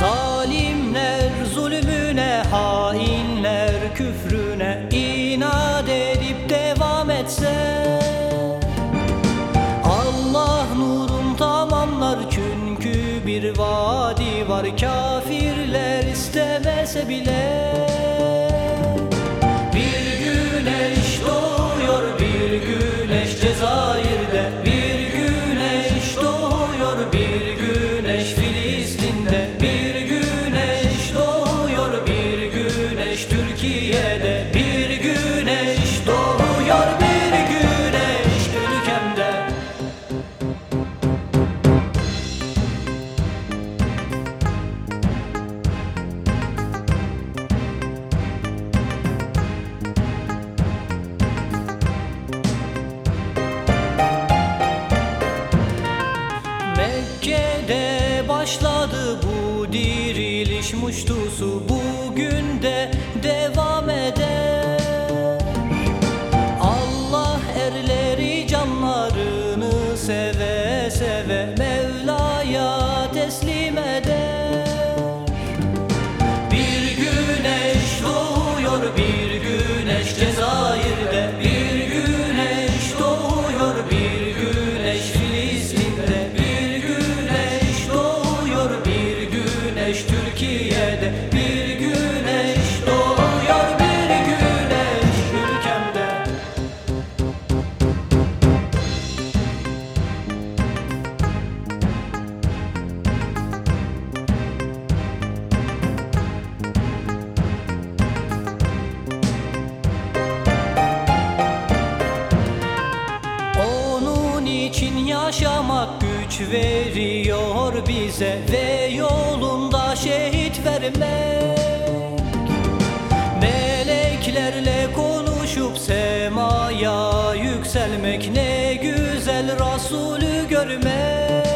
Zalimler zulmüne, hainler küfrüne inat edip devam etse Allah nurun tamamlar çünkü bir vadi var. Kafirler istemese bile Türkiye'de Bir güneş doğuyor bir güneş ülkemde. Mekke'de başladı bu diriliş muştusu de devam eder. Allah erleri canlarını seve seve Mevla'ya teslim eder. Bir güneş doğuyor bir güneş Cezayir'de. Bir güneş doğuyor bir güneş Filistin'de. Bir güneş doğuyor bir güneş Türkiye'de yaşamak güç veriyor bize Ve yolunda şehit vermek. Meleklerle konuşup semaya yükselmek Ne güzel Resulü görmek.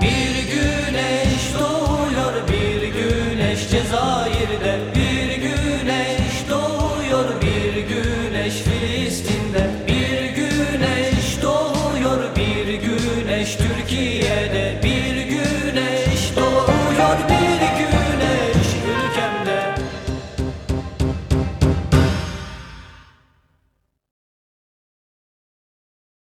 Bir güneş doğuyor bir güneş Cezayir'de. Bir güneş doğuyor bir güneş Türkiye'de Bir güneş